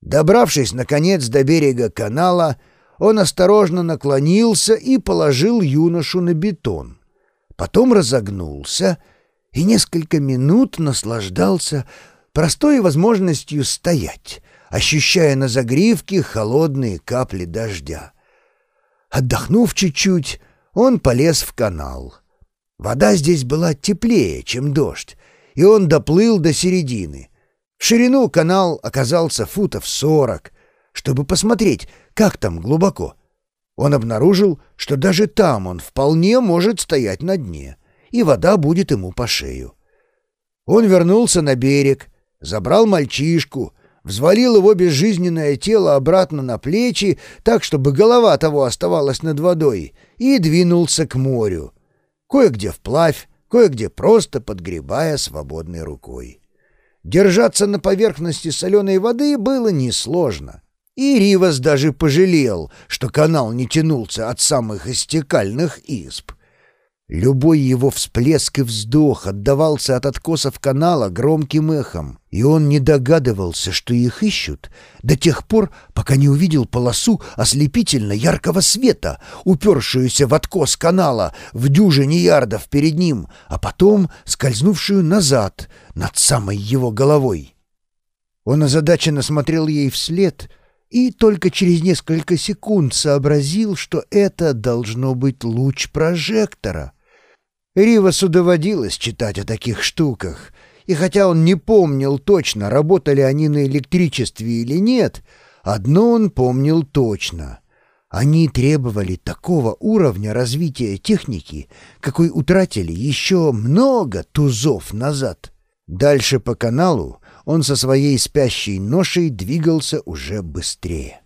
Добравшись, наконец, до берега канала, он осторожно наклонился и положил юношу на бетон. Потом разогнулся и несколько минут наслаждался простой возможностью стоять, ощущая на загривке холодные капли дождя. Отдохнув чуть-чуть, он полез в канал. Вода здесь была теплее, чем дождь, и он доплыл до середины. В ширину канал оказался футов сорок, чтобы посмотреть, как там глубоко. Он обнаружил, что даже там он вполне может стоять на дне, и вода будет ему по шею. Он вернулся на берег, забрал мальчишку, взвалил его безжизненное тело обратно на плечи, так, чтобы голова того оставалась над водой, и двинулся к морю. Кое-где вплавь, кое-где просто подгребая свободной рукой. Держаться на поверхности соленой воды было несложно. И Ривас даже пожалел, что канал не тянулся от самых истекальных изб. Любой его всплеск и вздох отдавался от откосов канала громким эхом, и он не догадывался, что их ищут, до тех пор, пока не увидел полосу ослепительно яркого света, упершуюся в откос канала в дюжине ярдов перед ним, а потом скользнувшую назад над самой его головой. Он озадаченно смотрел ей вслед — и только через несколько секунд сообразил, что это должно быть луч прожектора — Ривасу доводилось читать о таких штуках, и хотя он не помнил точно, работали они на электричестве или нет, одно он помнил точно. Они требовали такого уровня развития техники, какой утратили еще много тузов назад. Дальше по каналу он со своей спящей ношей двигался уже быстрее.